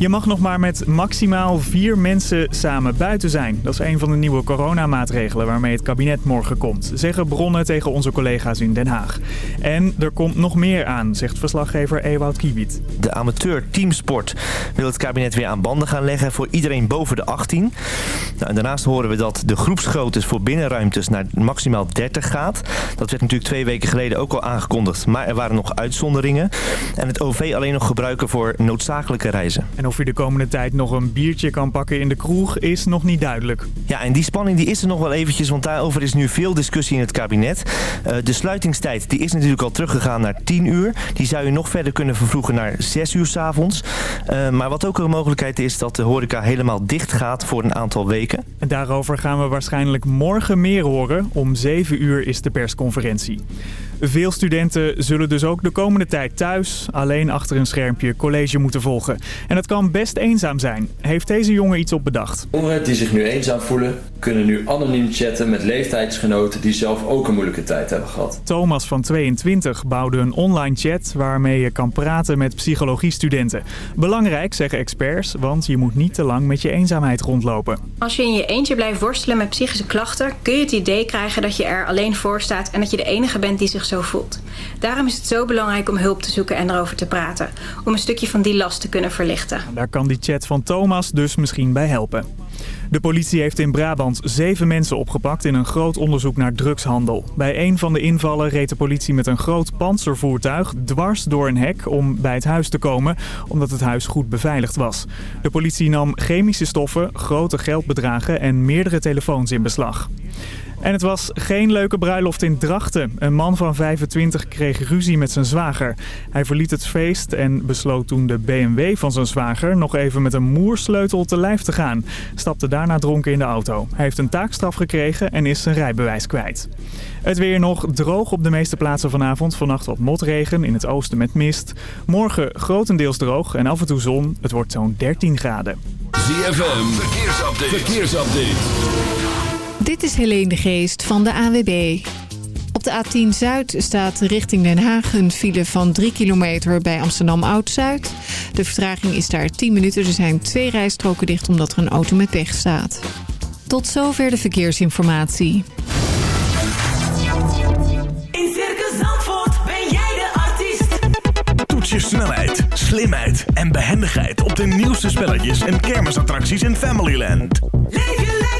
Je mag nog maar met maximaal vier mensen samen buiten zijn. Dat is een van de nieuwe coronamaatregelen waarmee het kabinet morgen komt. Zeggen bronnen tegen onze collega's in Den Haag. En er komt nog meer aan, zegt verslaggever Ewout Kiewit. De amateur teamsport wil het kabinet weer aan banden gaan leggen voor iedereen boven de 18. Nou, en daarnaast horen we dat de groepsgrootte voor binnenruimtes naar maximaal 30 gaat. Dat werd natuurlijk twee weken geleden ook al aangekondigd, maar er waren nog uitzonderingen. En het OV alleen nog gebruiken voor noodzakelijke reizen. En of je de komende tijd nog een biertje kan pakken in de kroeg is nog niet duidelijk. Ja, en die spanning die is er nog wel eventjes, want daarover is nu veel discussie in het kabinet. Uh, de sluitingstijd die is natuurlijk al teruggegaan naar 10 uur. Die zou je nog verder kunnen vervroegen naar 6 uur s'avonds. Uh, maar wat ook een mogelijkheid is dat de horeca helemaal dicht gaat voor een aantal weken. En daarover gaan we waarschijnlijk morgen meer horen. Om 7 uur is de persconferentie. Veel studenten zullen dus ook de komende tijd thuis alleen achter een schermpje college moeten volgen. En dat kan best eenzaam zijn. Heeft deze jongen iets op bedacht? Jongeren die zich nu eenzaam voelen, kunnen nu anoniem chatten met leeftijdsgenoten die zelf ook een moeilijke tijd hebben gehad. Thomas van 22 bouwde een online chat waarmee je kan praten met psychologiestudenten. Belangrijk, zeggen experts, want je moet niet te lang met je eenzaamheid rondlopen. Als je in je eentje blijft worstelen met psychische klachten, kun je het idee krijgen dat je er alleen voor staat en dat je de enige bent die zich zo voelt. Daarom is het zo belangrijk om hulp te zoeken en erover te praten, om een stukje van die last te kunnen verlichten. Daar kan die chat van Thomas dus misschien bij helpen. De politie heeft in Brabant zeven mensen opgepakt in een groot onderzoek naar drugshandel. Bij een van de invallen reed de politie met een groot panzervoertuig dwars door een hek om bij het huis te komen, omdat het huis goed beveiligd was. De politie nam chemische stoffen, grote geldbedragen en meerdere telefoons in beslag. En het was geen leuke bruiloft in Drachten. Een man van 25 kreeg ruzie met zijn zwager. Hij verliet het feest en besloot toen de BMW van zijn zwager nog even met een moersleutel te lijf te gaan. Stapte daarna dronken in de auto. Hij heeft een taakstraf gekregen en is zijn rijbewijs kwijt. Het weer nog droog op de meeste plaatsen vanavond. Vannacht wat motregen, in het oosten met mist. Morgen grotendeels droog en af en toe zon. Het wordt zo'n 13 graden. ZFM, verkeersupdate. verkeersupdate. Dit is Helene de Geest van de AWB. Op de A10 Zuid staat richting Den Haag een file van 3 kilometer bij Amsterdam Oud-Zuid. De vertraging is daar 10 minuten. Er zijn twee rijstroken dicht omdat er een auto met pech staat. Tot zover de verkeersinformatie. In Circus Zandvoort ben jij de artiest. Toets je snelheid, slimheid en behendigheid op de nieuwste spelletjes en kermisattracties in Familyland. Leef je lekker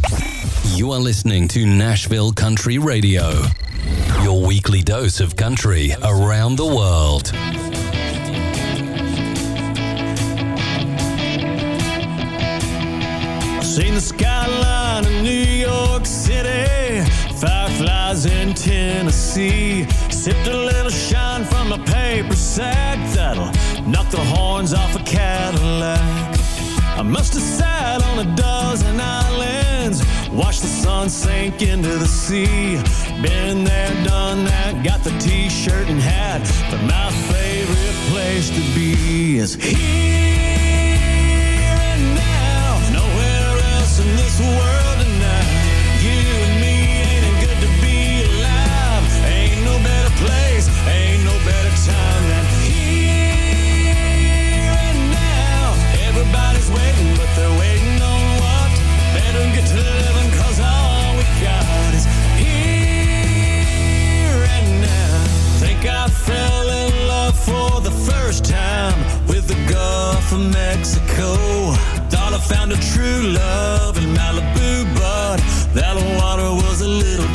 You are listening to Nashville Country Radio. Your weekly dose of country around the world. Seen the skyline of New York City, fireflies in Tennessee. Sipped a little shine from a paper sack that'll knock the horns off a Cadillac. I must have sat on a dozen islands, watched the sun sink into the sea. Been there, done that, got the t-shirt and hat, but my favorite place to be is here and now. Nowhere else in this world from Mexico. Thought I found a true love in Malibu, but that water was a little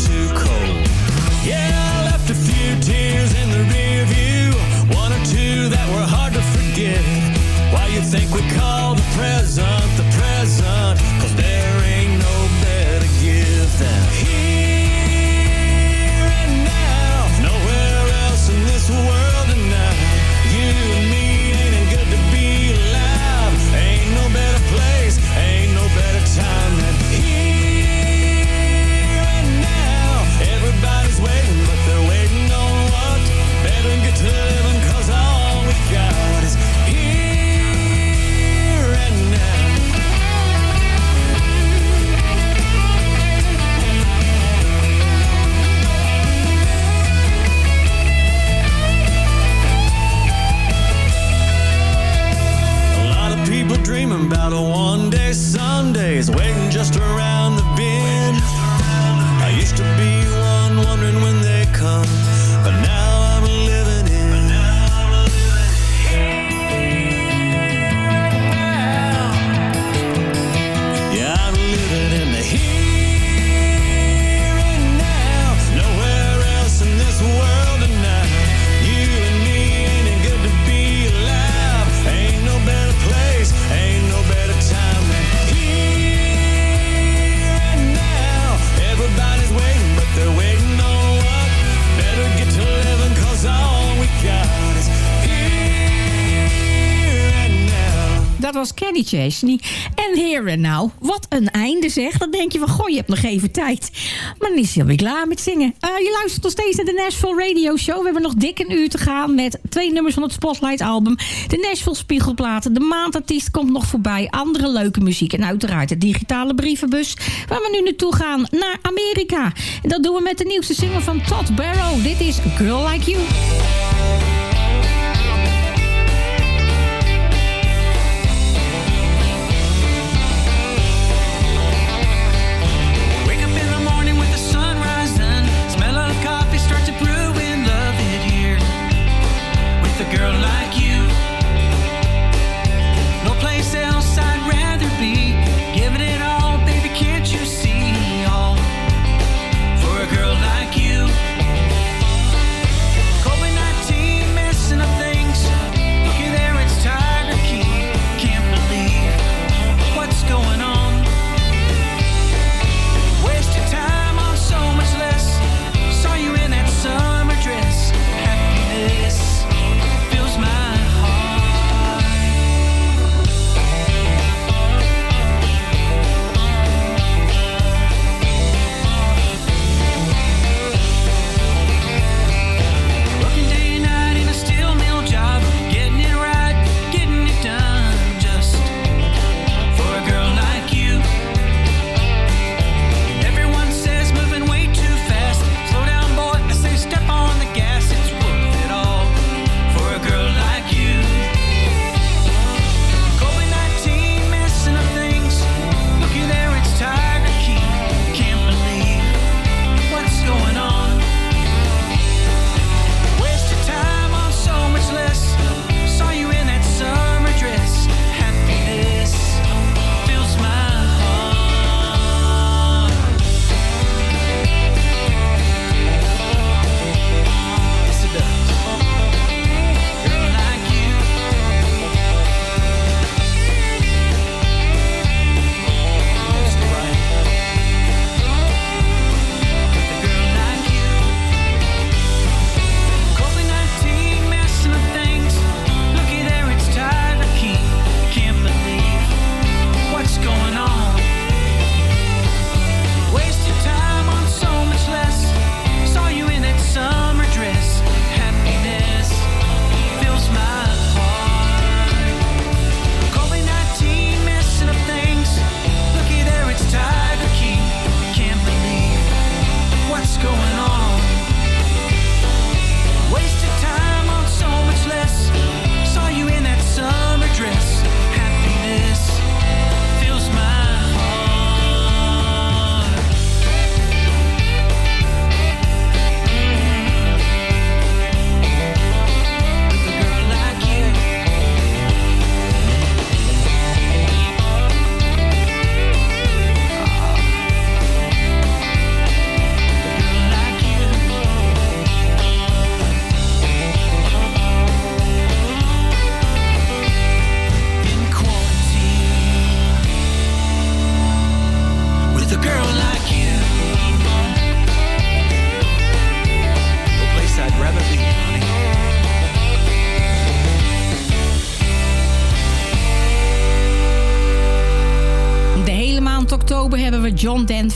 nog even tijd. Maar dan is hij alweer klaar met zingen. Eh, je luistert nog steeds naar de Nashville Radio Show. We hebben nog dik een uur te gaan met twee nummers van het Spotlight album. De Nashville Spiegelplaten. De maandartiest komt nog voorbij. Andere leuke muziek. En uiteraard de digitale brievenbus. Waar we nu naartoe gaan. Naar Amerika. En dat doen we met de nieuwste single van Todd Barrow. Dit is Girl Like You.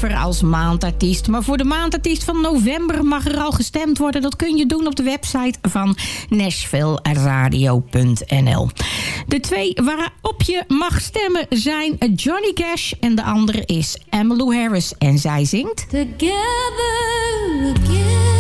Als maandartiest. Maar voor de maandartiest van november mag er al gestemd worden. Dat kun je doen op de website van nashvilleradio.nl. De twee waarop je mag stemmen zijn Johnny Cash en de andere is Emmylou Harris. En zij zingt... Together, again.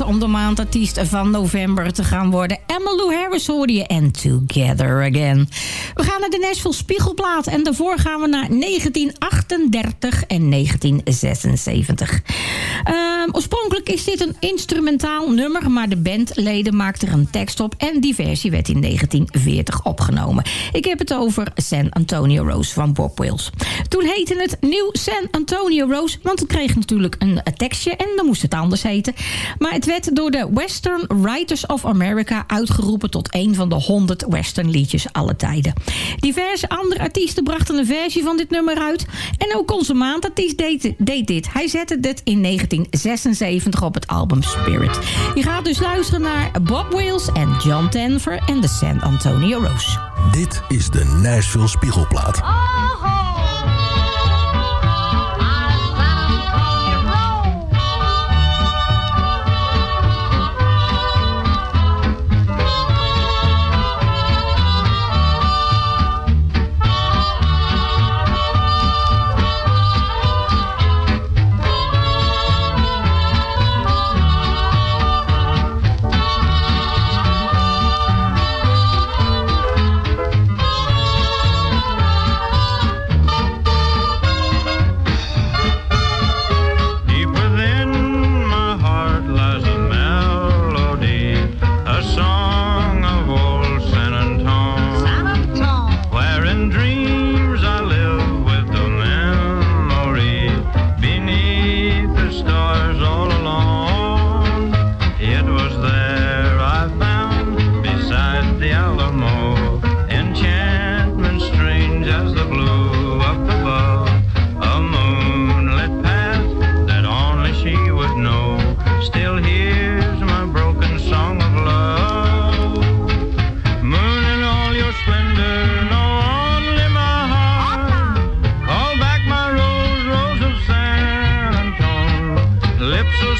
Om de maandartiest van november te gaan worden. Emmylou Harris hoorde je en Together Again. We gaan naar de Nashville Spiegelplaat en daarvoor gaan we naar 1938 en 1976. Ehm, oorspronkelijk is dit een instrumentaal nummer, maar de bandleden maakten er een tekst op en die versie werd in 1940 opgenomen. Ik heb het over San Antonio Rose van Bob Wills. Toen heette het Nieuw San Antonio Rose, want het kreeg natuurlijk een tekstje en dan moest het anders heten. Maar het werd door de Western Writers of America uitgeroepen tot een van de 100 western liedjes alle tijden. Diverse andere artiesten brachten een versie van dit nummer uit. En ook onze maandartiest deed, deed dit. Hij zette dit in 1976 op het album Spirit. Je gaat dus luisteren naar Bob Wills en John Denver en de San Antonio Rose. Dit is de Nashville Spiegelplaat. Deep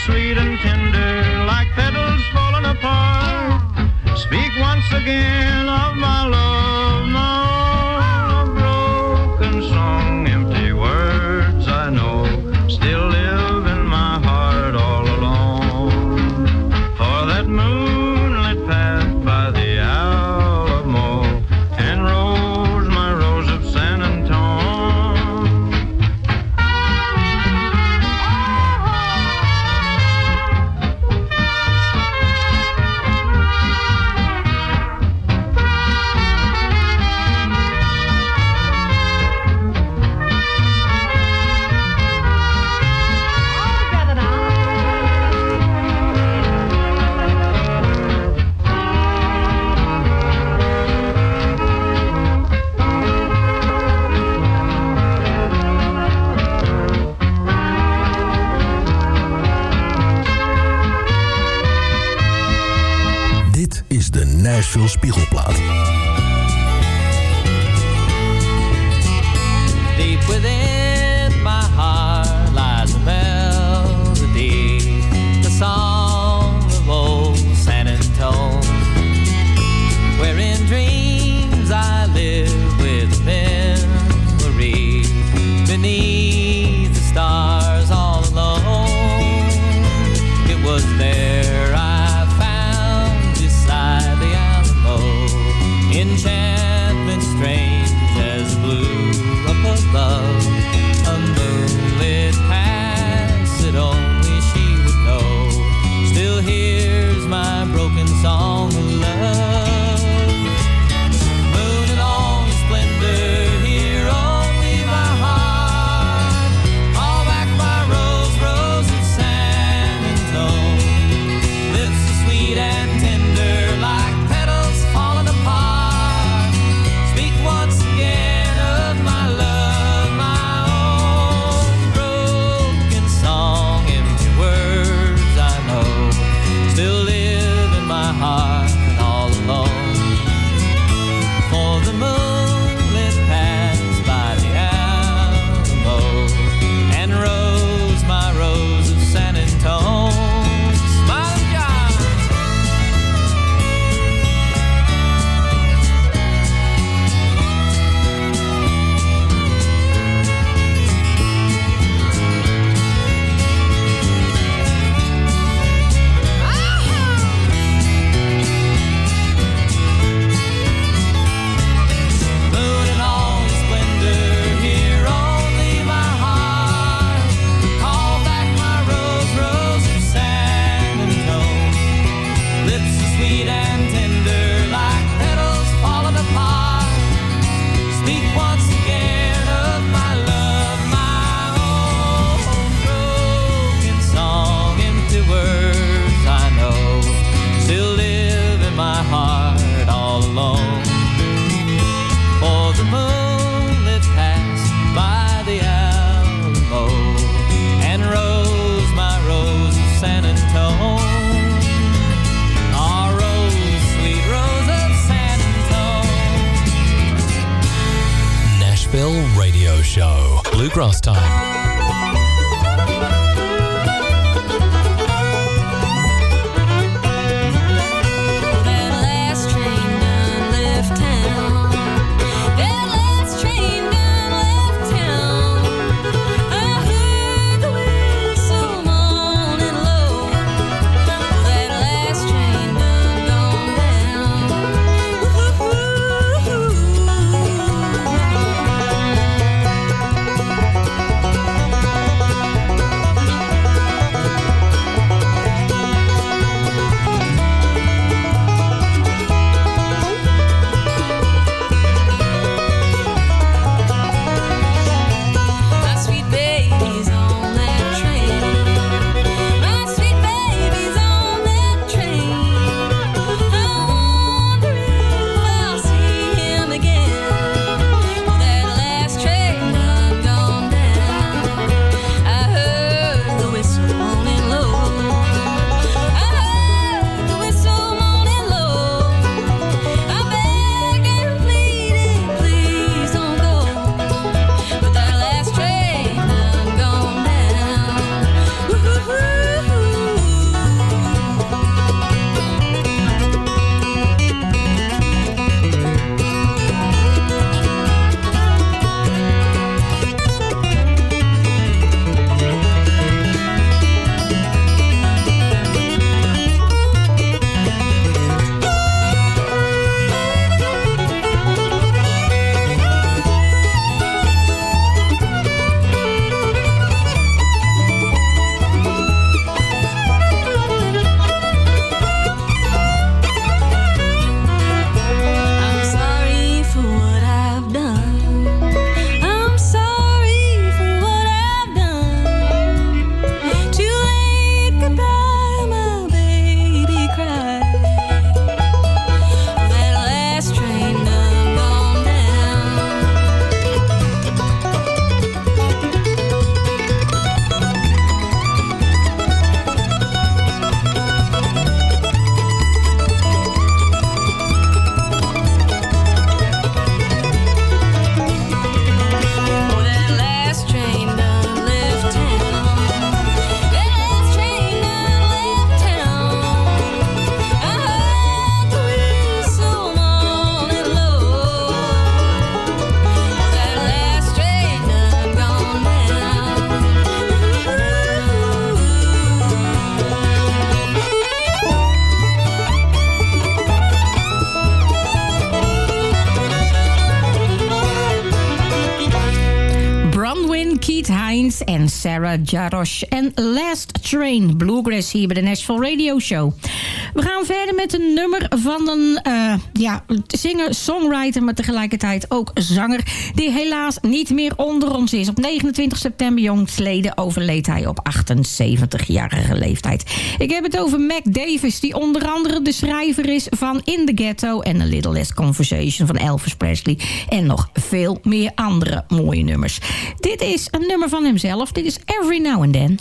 sweet and tender, Sarah Jarosh. En Last Train, Bluegrass hier bij de Nashville Radio Show. We gaan verder met een nummer van een eh, ja, zinger, songwriter... maar tegelijkertijd ook zanger... die helaas niet meer onder ons is. Op 29 september jongstleden overleed hij op 78-jarige leeftijd. Ik heb het over Mac Davis... die onder andere de schrijver is van In the Ghetto... en A Little Less Conversation van Elvis Presley... en nog veel meer andere mooie nummers. Dit is een nummer van hemzelf. Dit is Every Now and Then.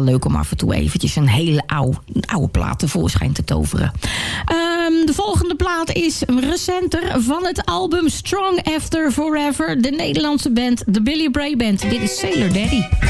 leuk om af en toe eventjes een hele oude, oude plaat tevoorschijn te toveren. Ehm, de volgende plaat is een recenter van het album Strong After Forever. De Nederlandse band, de Billy Bray Band. Dit is Sailor Daddy.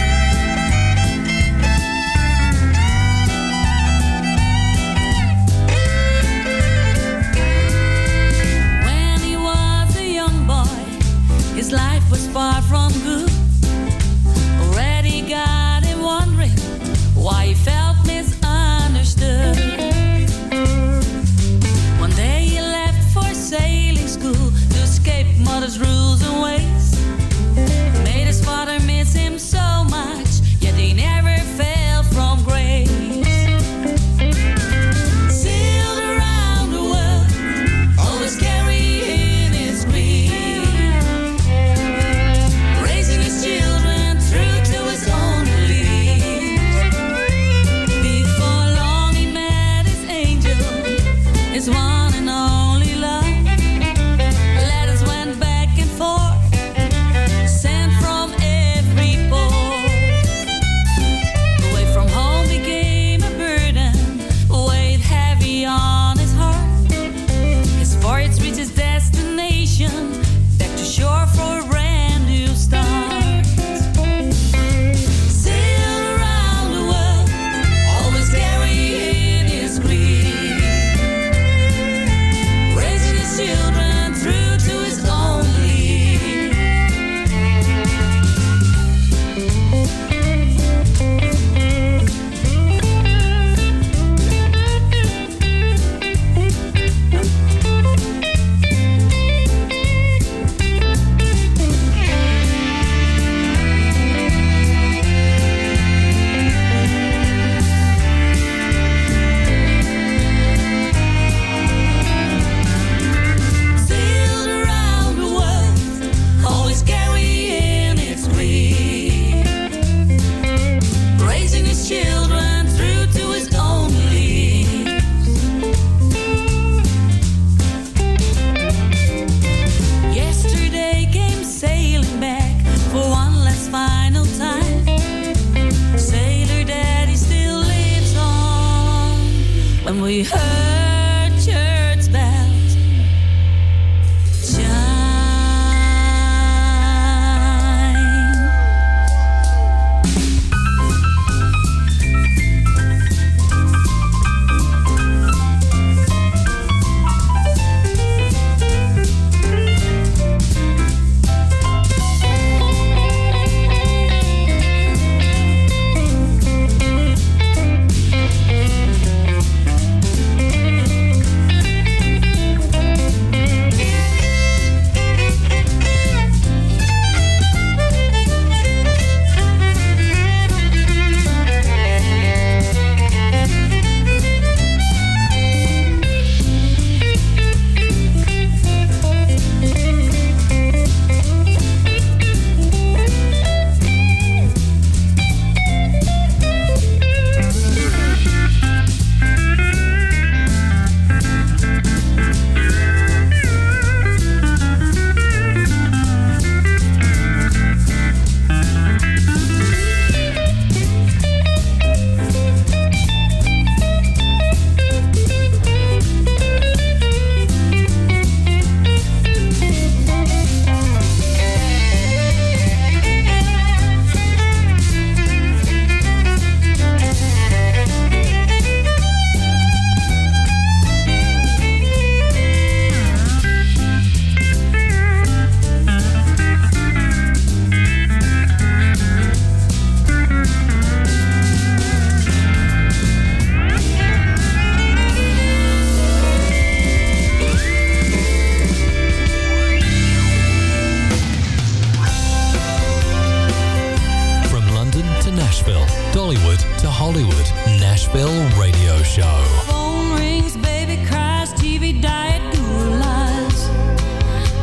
Nashville, Dollywood to Hollywood, Nashville Radio Show. Phone rings, baby cries, TV diet.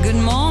Good morning.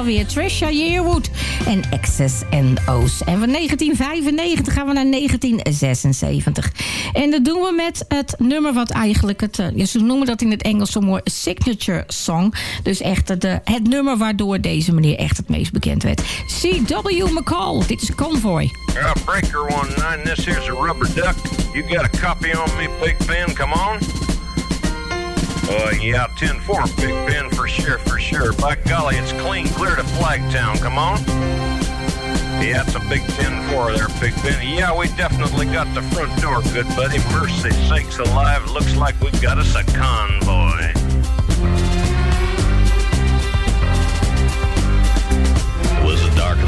Alweer. Trisha Yearwood en X's and O's. En van 1995 gaan we naar 1976. En dat doen we met het nummer wat eigenlijk... Het, eh, ja, ze noemen dat in het Engels zo mooi signature song. Dus echt eh, het nummer waardoor deze meneer echt het meest bekend werd. C.W. McCall. Dit is Convoy. Yeah, breaker one nine. This here's a rubber duck. You got a copy on me, Big Ben? Come on. Yeah, 10-4, Big Ben, for sure, for sure. By golly, it's clean clear to Flagtown. Come on. Yeah, it's a big 10-4 there, Big Ben. Yeah, we definitely got the front door, good buddy. Mercy sakes alive, looks like we've got us a convoy.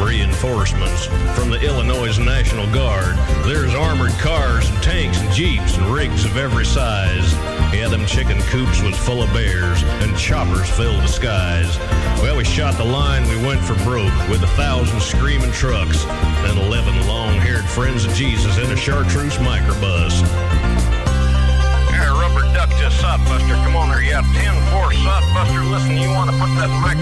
reinforcements from the Illinois National Guard. There's armored cars and tanks and jeeps and rigs of every size. Yeah, them chicken coops was full of bears and choppers filled the skies. Well, we shot the line, we went for broke with a thousand screaming trucks and eleven long-haired friends of Jesus in a chartreuse microbus. Here, rubber duck to Sodbuster. Come on there. Yeah, 10-4 Sodbuster.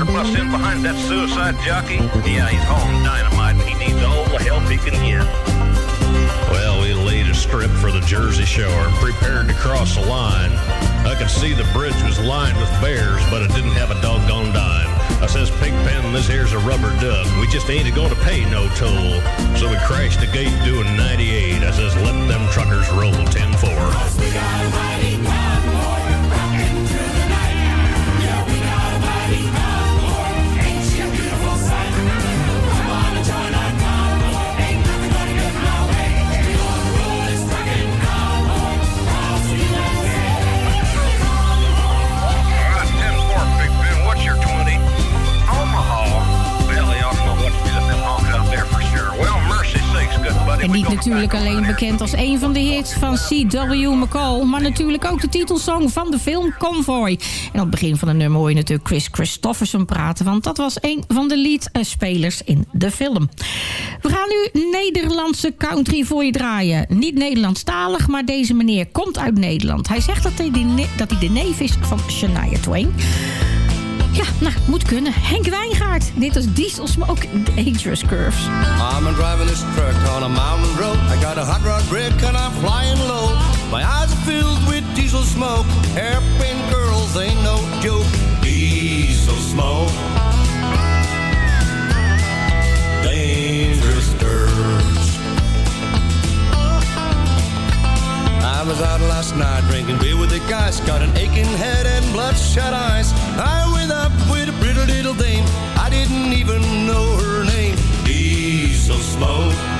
Put that in behind that suicide jockey? Yeah, he's hauling dynamite and he needs all the help he can get. Well, we laid a strip for the Jersey Shore and prepared to cross the line. I could see the bridge was lined with bears, but it didn't have a doggone dime. I says, Pigpen, this here's a rubber duck. We just ain't going to pay no toll. So we crashed the gate doing 98. I says, let them truckers roll 10-4. En niet natuurlijk alleen bekend als een van de hits van C.W. McCall... maar natuurlijk ook de titelsong van de film Convoy. En op het begin van het nummer hoor je natuurlijk Chris Christofferson praten... want dat was een van de leadspelers in de film. We gaan nu Nederlandse country voor je draaien. Niet Nederlandstalig, maar deze meneer komt uit Nederland. Hij zegt dat hij de, dat hij de neef is van Shania Twain... Ja, nou, moet kunnen. Henk Wijngaard. Dit is Diesel Smoke Dangerous Curves. I'm a driving this truck on a mountain road. I got a hot rod brick and I'm flying low. My eyes are filled with diesel smoke. Hairpin girls ain't no joke. Diesel smoke. I was out last night drinking beer with the guys. Got an aching head and bloodshot eyes. I went up with a pretty little dame. I didn't even know her name. Diesel smoke.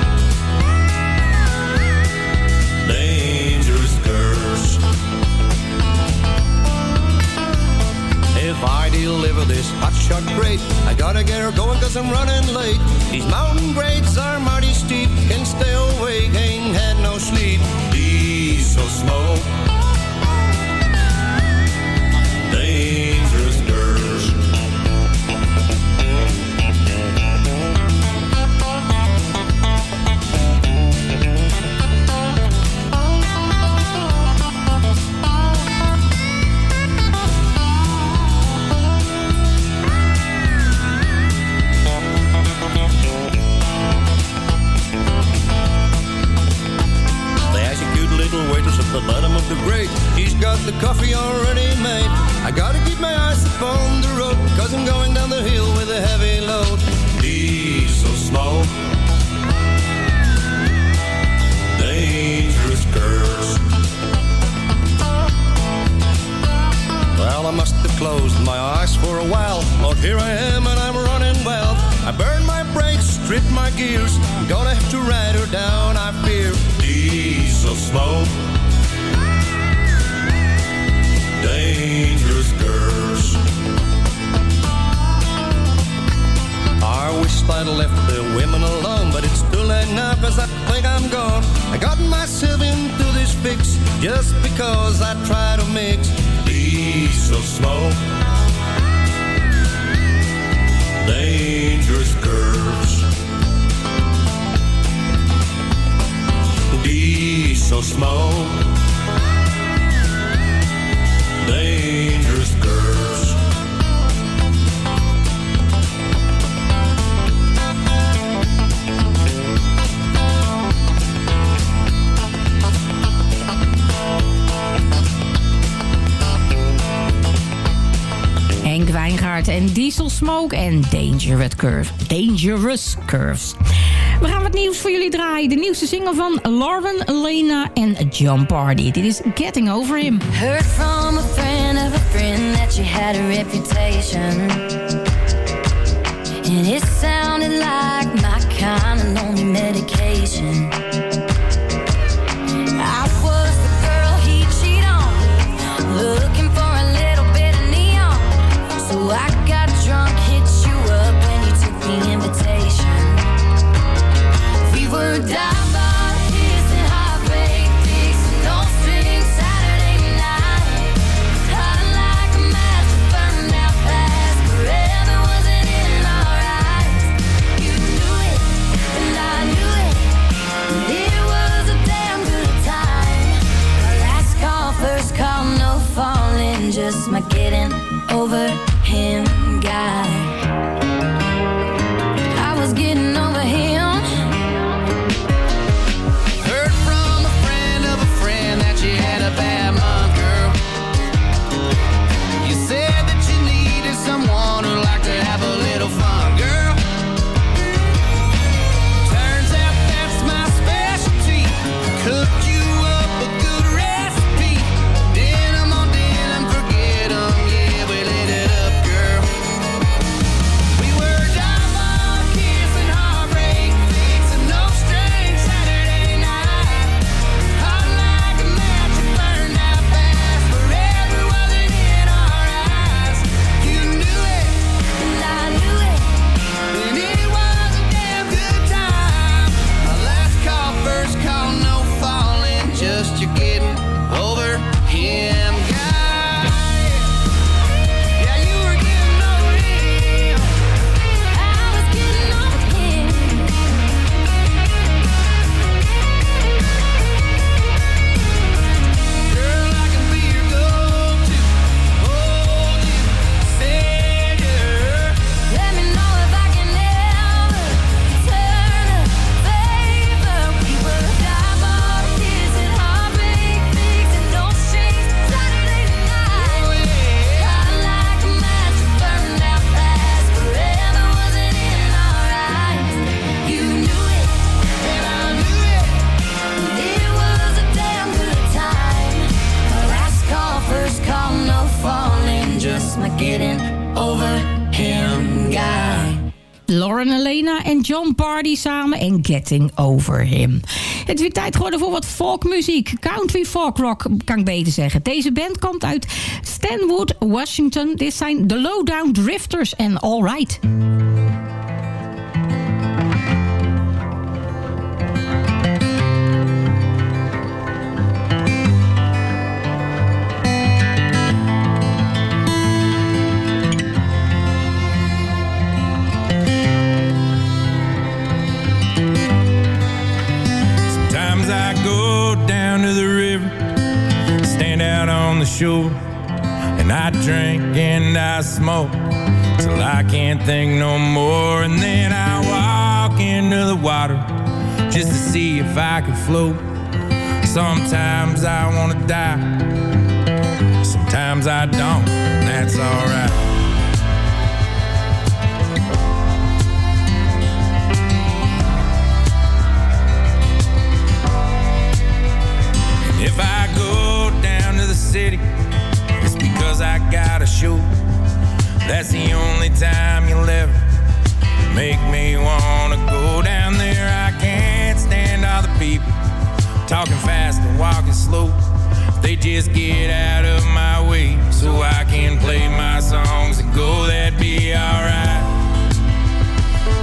en Diesel Smoke en Dangerous Curves. Dangerous Curves. We gaan wat nieuws voor jullie draaien. De nieuwste single van Lauren, Lena en John Party. Dit is Getting Over Him. Heard from a friend of a friend that you had a reputation. And it sounded like my kind of lonely medication. Over Him. Het is weer tijd geworden voor wat folkmuziek. Country folk rock, kan ik beter zeggen. Deze band komt uit Stanwood, Washington. Dit zijn de Lowdown Drifters en All Right. I drink and I smoke till I can't think no more. And then I walk into the water just to see if I can float. Sometimes I wanna die, sometimes I don't, that's alright. If I go down to the city, because I got a show. That's the only time you'll ever make me wanna go down there. I can't stand all the people talking fast and walking slow. They just get out of my way so I can play my songs and go. That'd be alright.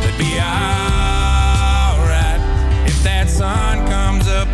That'd be alright if that sun comes up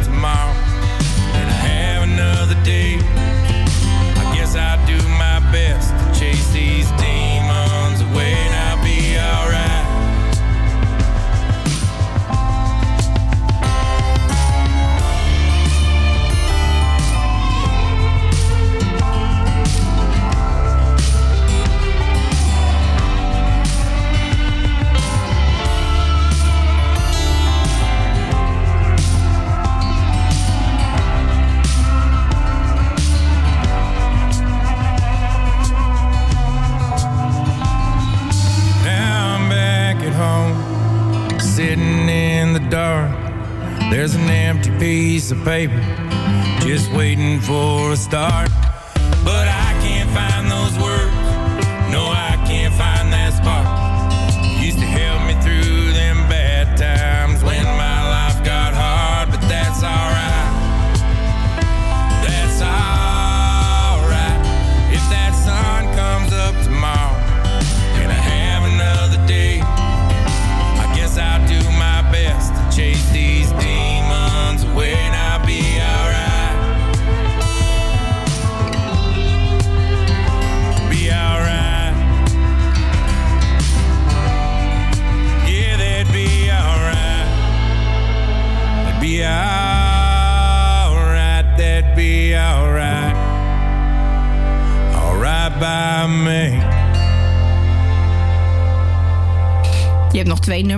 dark. There's an empty piece of paper, just waiting for a start.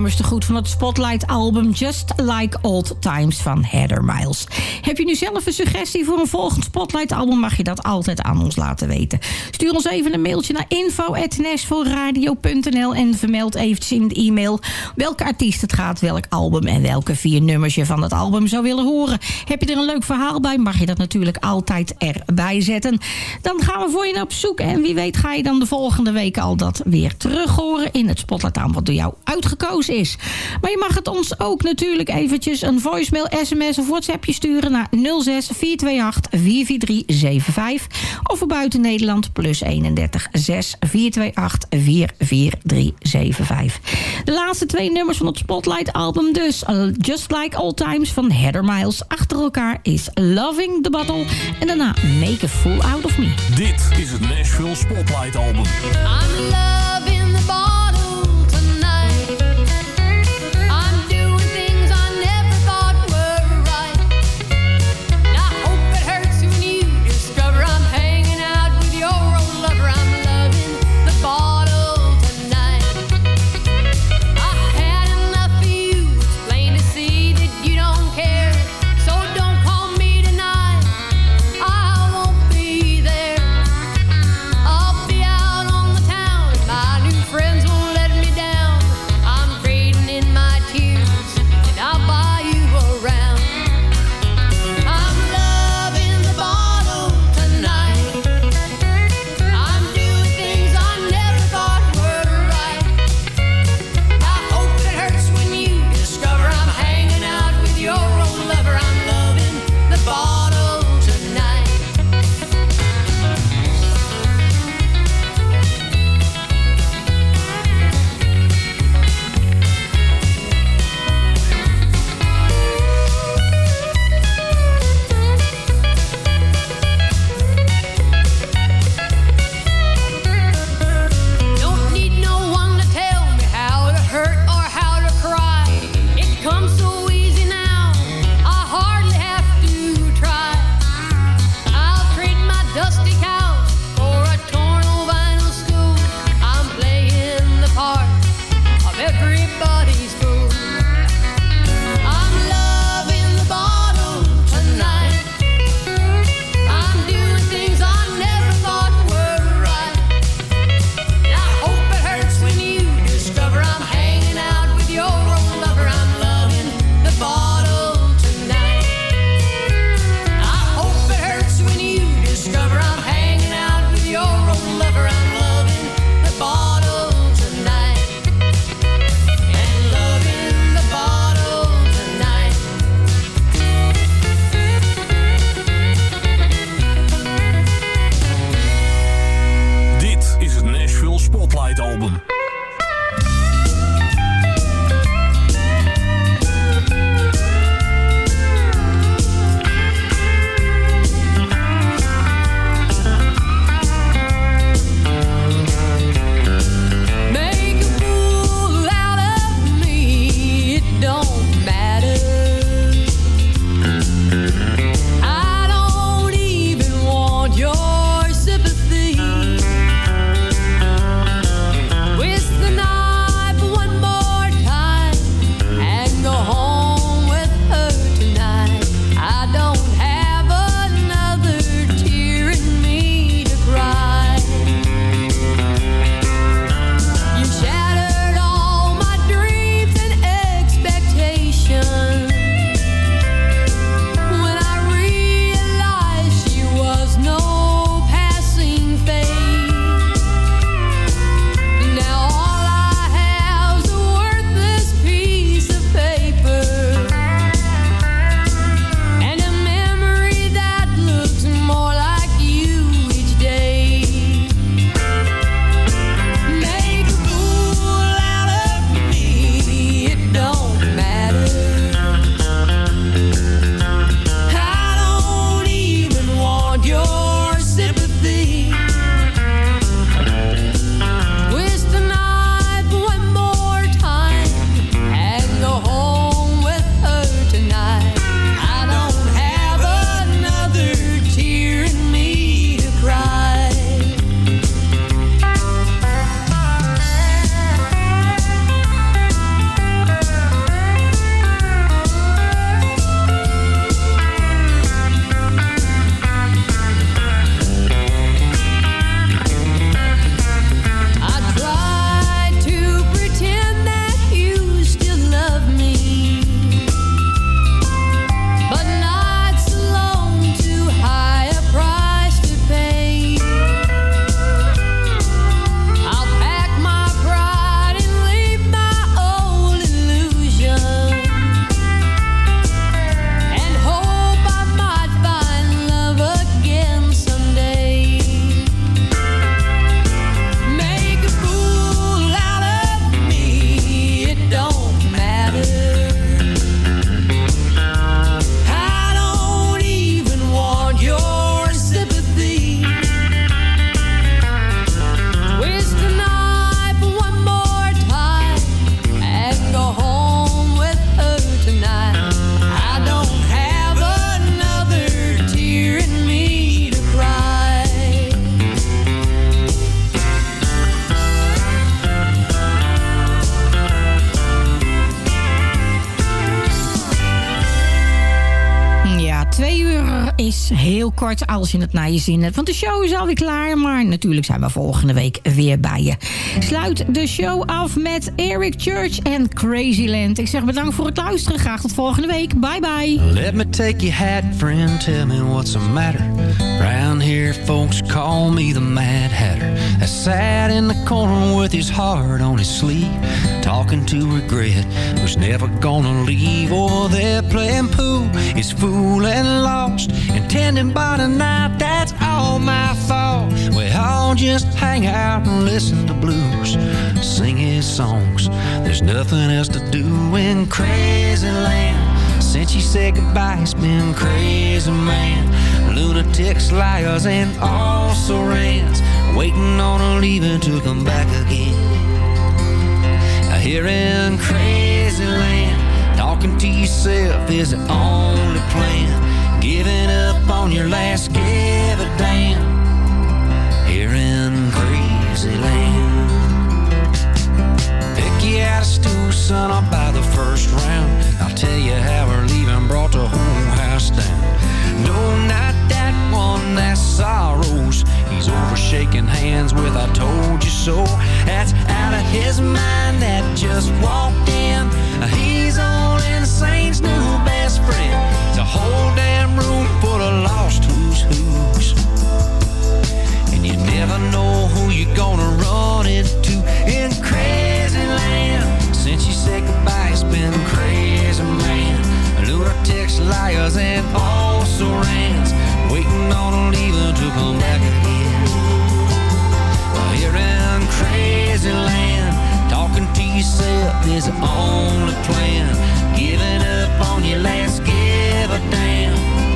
Nummers goed van het Spotlight-album Just Like Old Times van Heather Miles. Heb je nu zelf een suggestie voor een volgend Spotlight-album... mag je dat altijd aan ons laten weten. Stuur ons even een mailtje naar info.nashvilleradio.nl en vermeld eventjes in de e-mail... welke artiest het gaat, welk album en welke vier nummers je van het album zou willen horen. Heb je er een leuk verhaal bij, mag je dat natuurlijk altijd erbij zetten. Dan gaan we voor je op zoek en wie weet ga je dan de volgende week al dat weer terug horen... in het Spotlight-album wat door jou uitgekozen is. Maar je mag het ons ook natuurlijk eventjes een voicemail, sms of whatsappje sturen naar 06 428 44375 of voor buiten Nederland plus 31 6 428 44375. De laatste twee nummers van het Spotlight album dus. Uh, Just Like Old Times van Heather Miles. Achter elkaar is Loving the Battle en daarna Make a Fool Out of Me. Dit is het Nashville Spotlight album. I'm als je het naar je zin hebt. Want de show is alweer klaar, maar natuurlijk zijn we volgende week weer bij je. Sluit de show af met Eric Church en Crazyland. Ik zeg bedankt voor het luisteren. Graag tot volgende week. Bye bye. Let me take your hat, friend. Tell me what's the matter. Round here, folks call me the Mad Hatter. I sat in the corner with his heart on his sleeve, talking to regret, who's never gonna leave. Or they're playing pool, fool and lost, intending by the night. That's all my fault. We all just hang out and listen to blues, sing his songs. There's nothing else to do in crazy land. Since you said goodbye, it's been crazy, man. Lunatics, liars, and also rants. Waiting on a leaving to come back again. Here in crazy land, talking to yourself is the only plan. Giving up on your last give a damn. Here in crazy land. Pick you out a stool, son, I'll buy the first round. I'll tell you how we're leaving, brought the whole house down. No, not that one, that's sorrows. He's over shaking hands with I told you so. That's out of his mind that just walked in. He's the saint's new best friend. Whole damn room full of lost who's who's. And you never know who you're gonna run into in crazy land. Since you said goodbye, it's been crazy, man. Lunatics, liars, and also rans. Waiting on a leaving to come back again. Here in crazy land, talking to yourself is the only plan. Giving up on your last give a damn.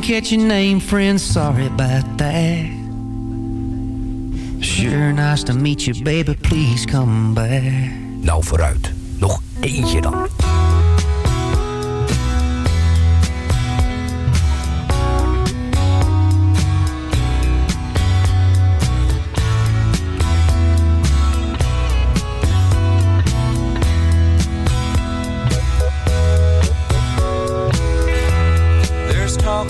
Didn't catch your name, friend, sorry about that. Sure nice to meet you, baby, please come back. Nou, vooruit. Nog eentje dan.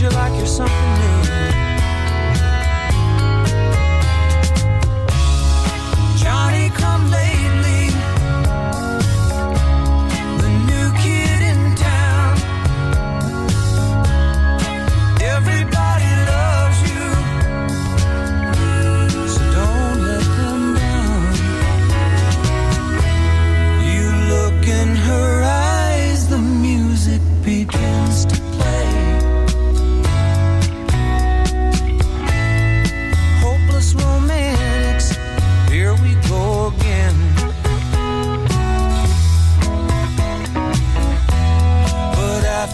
You like you're something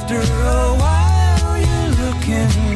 after a while you're looking